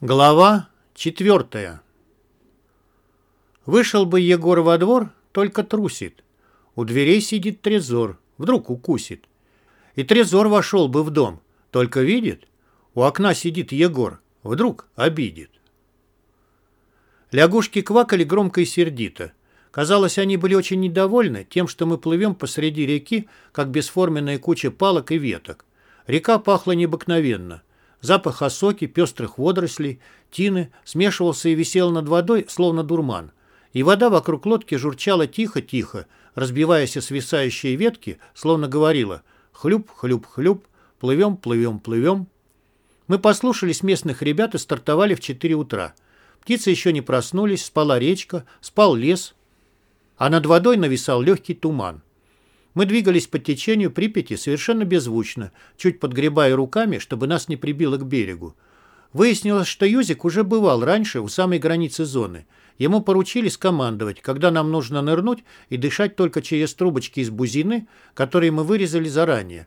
Глава четвертая. Вышел бы Егор во двор, только трусит. У дверей сидит Трезор, вдруг укусит. И Трезор вошел бы в дом, только видит, у окна сидит Егор, вдруг обидит. Лягушки квакали громко и сердито. Казалось, они были очень недовольны тем, что мы плывем посреди реки, как бесформенная куча палок и веток. Река пахла необыкновенно. Запах осоки, пестрых водорослей, тины смешивался и висел над водой, словно дурман. И вода вокруг лодки журчала тихо-тихо, разбиваясь о свисающие ветки, словно говорила «хлюп, хлюп, хлюп, плывем, плывем, плывем». Мы послушались местных ребят и стартовали в 4 утра. Птицы еще не проснулись, спала речка, спал лес, а над водой нависал легкий туман. Мы двигались по течению Припяти совершенно беззвучно, чуть подгребая руками, чтобы нас не прибило к берегу. Выяснилось, что Юзик уже бывал раньше у самой границы зоны. Ему поручили скомандовать, когда нам нужно нырнуть и дышать только через трубочки из бузины, которые мы вырезали заранее.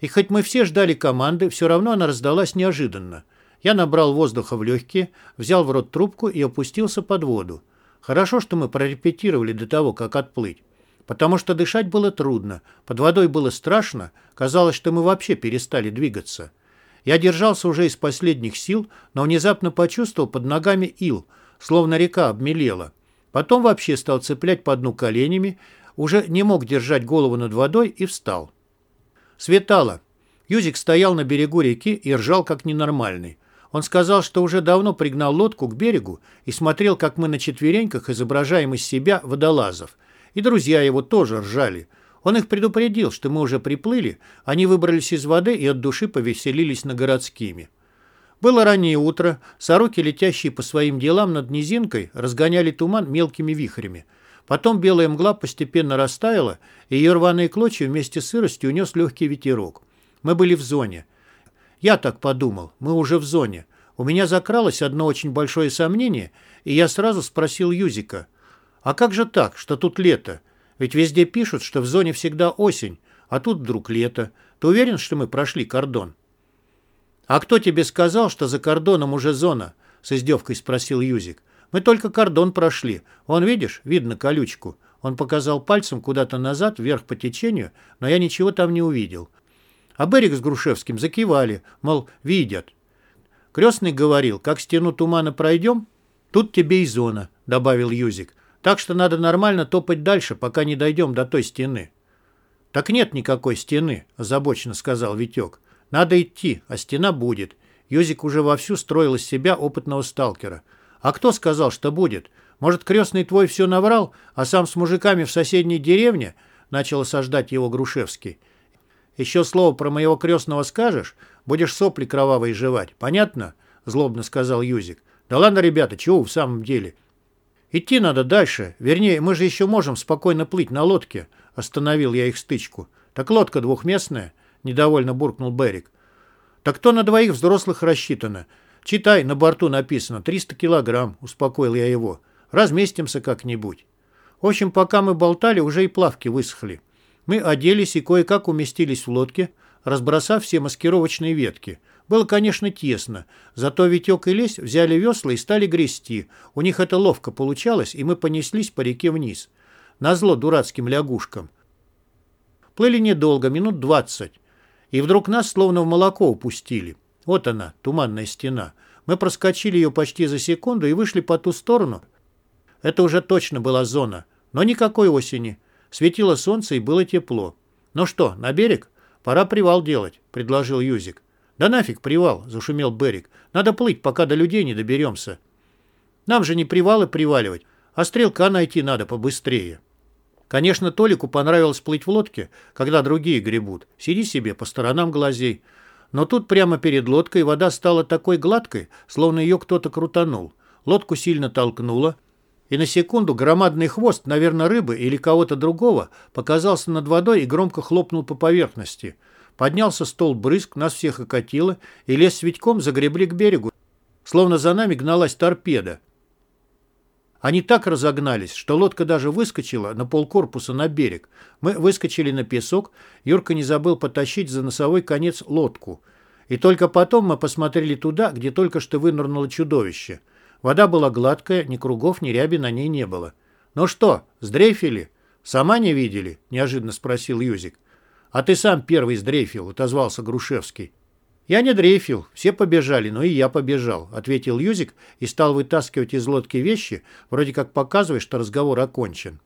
И хоть мы все ждали команды, все равно она раздалась неожиданно. Я набрал воздуха в легкие, взял в рот трубку и опустился под воду. Хорошо, что мы прорепетировали до того, как отплыть потому что дышать было трудно, под водой было страшно, казалось, что мы вообще перестали двигаться. Я держался уже из последних сил, но внезапно почувствовал под ногами ил, словно река обмелела. Потом вообще стал цеплять по дну коленями, уже не мог держать голову над водой и встал. Светало. Юзик стоял на берегу реки и ржал как ненормальный. Он сказал, что уже давно пригнал лодку к берегу и смотрел, как мы на четвереньках изображаем из себя водолазов – и друзья его тоже ржали. Он их предупредил, что мы уже приплыли, они выбрались из воды и от души повеселились на городскими. Было раннее утро, сороки, летящие по своим делам над низинкой, разгоняли туман мелкими вихрями. Потом белая мгла постепенно растаяла, и ее рваные клочья вместе с сыростью унес легкий ветерок. Мы были в зоне. Я так подумал, мы уже в зоне. У меня закралось одно очень большое сомнение, и я сразу спросил Юзика – а как же так, что тут лето? Ведь везде пишут, что в зоне всегда осень, а тут вдруг лето. Ты уверен, что мы прошли кордон? А кто тебе сказал, что за кордоном уже зона? С издевкой спросил Юзик. Мы только кордон прошли. Вон, видишь, видно колючку. Он показал пальцем куда-то назад, вверх по течению, но я ничего там не увидел. А Берег с Грушевским закивали, мол, видят. Крестный говорил, как стену тумана пройдем, тут тебе и зона, добавил Юзик. Так что надо нормально топать дальше, пока не дойдем до той стены. Так нет никакой стены, озабоченно сказал Витек. Надо идти, а стена будет. Юзик уже вовсю строил из себя опытного сталкера. А кто сказал, что будет? Может, крестный твой все наврал, а сам с мужиками в соседней деревне? Начал осаждать его Грушевский. Еще слово про моего крестного скажешь, будешь сопли кровавые жевать. Понятно? Злобно сказал Юзик. Да ладно, ребята, чего в самом деле? «Идти надо дальше. Вернее, мы же еще можем спокойно плыть на лодке», — остановил я их стычку. «Так лодка двухместная», — недовольно буркнул Берик. «Так то на двоих взрослых рассчитано. Читай, на борту написано 300 килограмм», — успокоил я его. «Разместимся как-нибудь». В общем, пока мы болтали, уже и плавки высохли. Мы оделись и кое-как уместились в лодке, разбросав все маскировочные ветки — было, конечно, тесно, зато Витек и Лесь взяли весла и стали грести. У них это ловко получалось, и мы понеслись по реке вниз. Назло дурацким лягушкам. Плыли недолго, минут двадцать. И вдруг нас словно в молоко упустили. Вот она, туманная стена. Мы проскочили ее почти за секунду и вышли по ту сторону. Это уже точно была зона. Но никакой осени. Светило солнце и было тепло. «Ну что, на берег? Пора привал делать», — предложил Юзик. «Да нафиг привал!» – зашумел Берик. «Надо плыть, пока до людей не доберемся. Нам же не привалы приваливать, а стрелка найти надо побыстрее». Конечно, Толику понравилось плыть в лодке, когда другие гребут. Сиди себе, по сторонам глазей. Но тут прямо перед лодкой вода стала такой гладкой, словно ее кто-то крутанул. Лодку сильно толкнуло, и на секунду громадный хвост, наверное, рыбы или кого-то другого, показался над водой и громко хлопнул по поверхности – Поднялся стол брызг, нас всех окатило, и лес с Витьком загребли к берегу, словно за нами гналась торпеда. Они так разогнались, что лодка даже выскочила на полкорпуса на берег. Мы выскочили на песок, Юрка не забыл потащить за носовой конец лодку. И только потом мы посмотрели туда, где только что вынырнуло чудовище. Вода была гладкая, ни кругов, ни ряби на ней не было. «Ну что, сдрейфили?» «Сама не видели?» – неожиданно спросил Юзик. «А ты сам первый сдрейфил», – отозвался Грушевский. «Я не дрейфил, все побежали, но и я побежал», — ответил Юзик и стал вытаскивать из лодки вещи, вроде как показывая, что разговор окончен.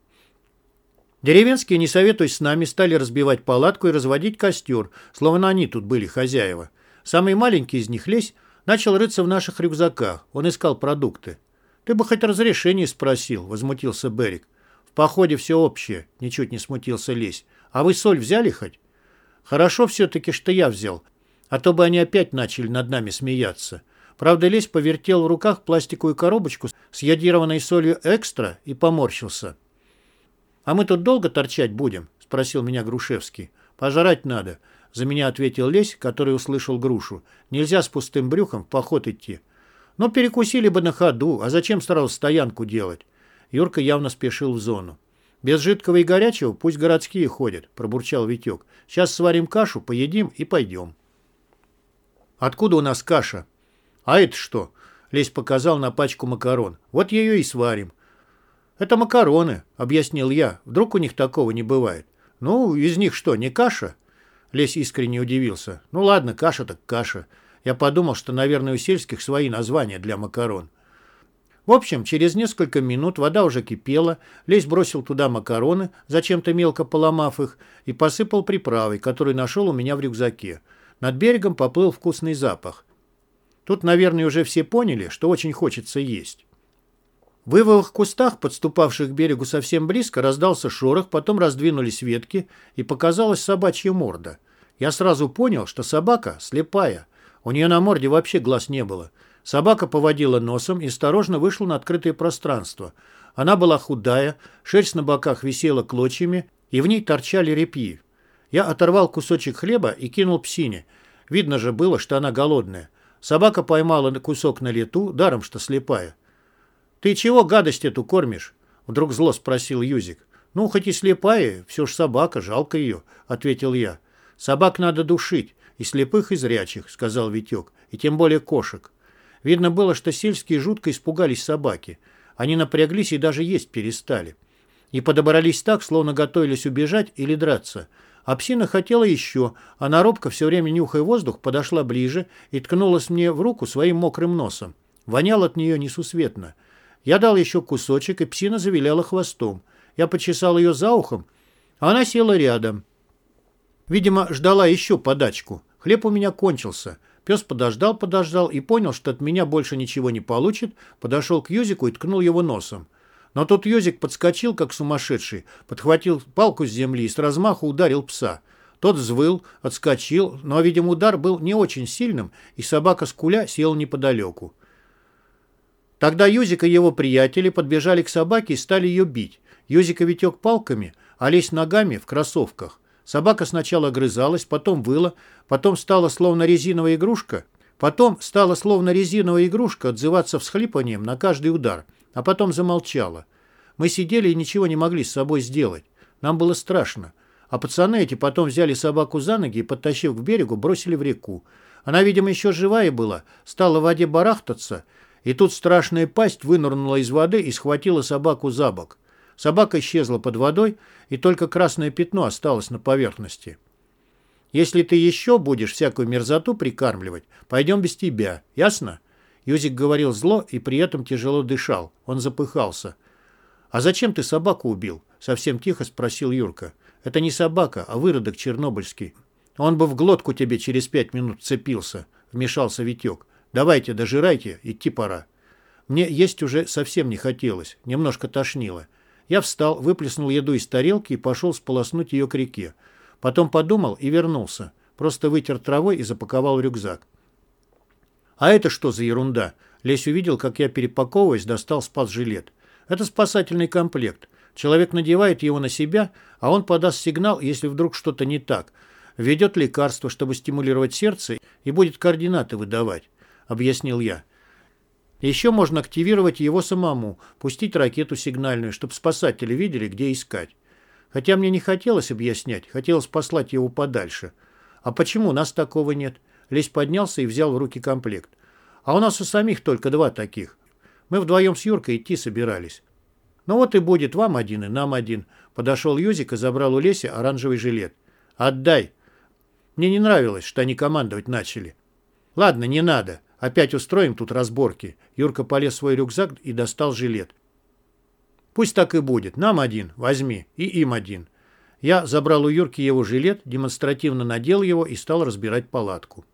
Деревенские, не советуясь с нами, стали разбивать палатку и разводить костер, словно они тут были хозяева. Самый маленький из них, Лесь, начал рыться в наших рюкзаках. Он искал продукты. «Ты бы хоть разрешение спросил», — возмутился Берик. «В походе все общее», — ничуть не смутился Лесь. «А вы соль взяли хоть?» «Хорошо все-таки, что я взял, а то бы они опять начали над нами смеяться. Правда, Лесь повертел в руках пластиковую коробочку с йодированной солью экстра и поморщился. «А мы тут долго торчать будем?» – спросил меня Грушевский. «Пожрать надо», – за меня ответил Лесь, который услышал грушу. «Нельзя с пустым брюхом в поход идти». «Но перекусили бы на ходу, а зачем сразу стоянку делать?» Юрка явно спешил в зону. «Без жидкого и горячего пусть городские ходят», – пробурчал Витек. «Сейчас сварим кашу, поедим и пойдем». «Откуда у нас каша?» «А это что?» Лесь показал на пачку макарон. «Вот ее и сварим». «Это макароны», — объяснил я. «Вдруг у них такого не бывает?» «Ну, из них что, не каша?» Лесь искренне удивился. «Ну ладно, каша так каша». Я подумал, что, наверное, у сельских свои названия для макарон. В общем, через несколько минут вода уже кипела, Лесь бросил туда макароны, зачем-то мелко поломав их, и посыпал приправой, которую нашел у меня в рюкзаке. Над берегом поплыл вкусный запах. Тут, наверное, уже все поняли, что очень хочется есть. В ивовых кустах, подступавших к берегу совсем близко, раздался шорох, потом раздвинулись ветки, и показалась собачья морда. Я сразу понял, что собака слепая. У нее на морде вообще глаз не было. Собака поводила носом и осторожно вышла на открытое пространство. Она была худая, шерсть на боках висела клочьями, и в ней торчали репьи. Я оторвал кусочек хлеба и кинул псине. Видно же было, что она голодная. Собака поймала кусок на лету, даром что слепая. «Ты чего гадость эту кормишь?» Вдруг зло спросил Юзик. «Ну, хоть и слепая, все ж собака, жалко ее», — ответил я. «Собак надо душить, и слепых, и зрячих», — сказал Витек, — «и тем более кошек». Видно было, что сельские жутко испугались собаки. Они напряглись и даже есть перестали. И подобрались так, словно готовились убежать или драться — а псина хотела еще. Она робко, все время нюхая воздух, подошла ближе и ткнулась мне в руку своим мокрым носом. Вонял от нее несусветно. Я дал еще кусочек, и псина завиляла хвостом. Я почесал ее за ухом, а она села рядом. Видимо, ждала еще подачку. Хлеб у меня кончился. Пес подождал, подождал и понял, что от меня больше ничего не получит, подошел к Юзику и ткнул его носом. Но тут Йозик подскочил, как сумасшедший, подхватил палку с земли и с размаху ударил пса. Тот взвыл, отскочил, но, видимо, удар был не очень сильным, и собака с куля села неподалеку. Тогда Юзик и его приятели подбежали к собаке и стали ее бить. Юзик ведек палками, а лезь ногами в кроссовках. Собака сначала грызалась, потом выла, потом стала словно резиновая игрушка, потом стала словно резиновая игрушка отзываться всхлипанием на каждый удар – а потом замолчала. Мы сидели и ничего не могли с собой сделать. Нам было страшно. А пацаны эти потом взяли собаку за ноги и, подтащив к берегу, бросили в реку. Она, видимо, еще живая была, стала в воде барахтаться, и тут страшная пасть вынырнула из воды и схватила собаку за бок. Собака исчезла под водой, и только красное пятно осталось на поверхности. «Если ты еще будешь всякую мерзоту прикармливать, пойдем без тебя, ясно?» Юзик говорил зло и при этом тяжело дышал. Он запыхался. «А зачем ты собаку убил?» — совсем тихо спросил Юрка. «Это не собака, а выродок чернобыльский. Он бы в глотку тебе через пять минут цепился», — вмешался Витек. «Давайте, дожирайте, идти пора». Мне есть уже совсем не хотелось, немножко тошнило. Я встал, выплеснул еду из тарелки и пошел сполоснуть ее к реке. Потом подумал и вернулся. Просто вытер травой и запаковал рюкзак. «А это что за ерунда?» Лесь увидел, как я, перепаковываясь, достал спас-жилет. «Это спасательный комплект. Человек надевает его на себя, а он подаст сигнал, если вдруг что-то не так. Введет лекарство, чтобы стимулировать сердце, и будет координаты выдавать», — объяснил я. Еще можно активировать его самому, пустить ракету сигнальную, чтобы спасатели видели, где искать. Хотя мне не хотелось объяснять, хотелось послать его подальше. А почему у нас такого нет? Лесь поднялся и взял в руки комплект. «А у нас у самих только два таких. Мы вдвоем с Юркой идти собирались». «Ну вот и будет вам один и нам один». Подошел Юзик и забрал у Леси оранжевый жилет. «Отдай!» Мне не нравилось, что они командовать начали. «Ладно, не надо. Опять устроим тут разборки». Юрка полез в свой рюкзак и достал жилет. «Пусть так и будет. Нам один. Возьми. И им один». Я забрал у Юрки его жилет, демонстративно надел его и стал разбирать палатку.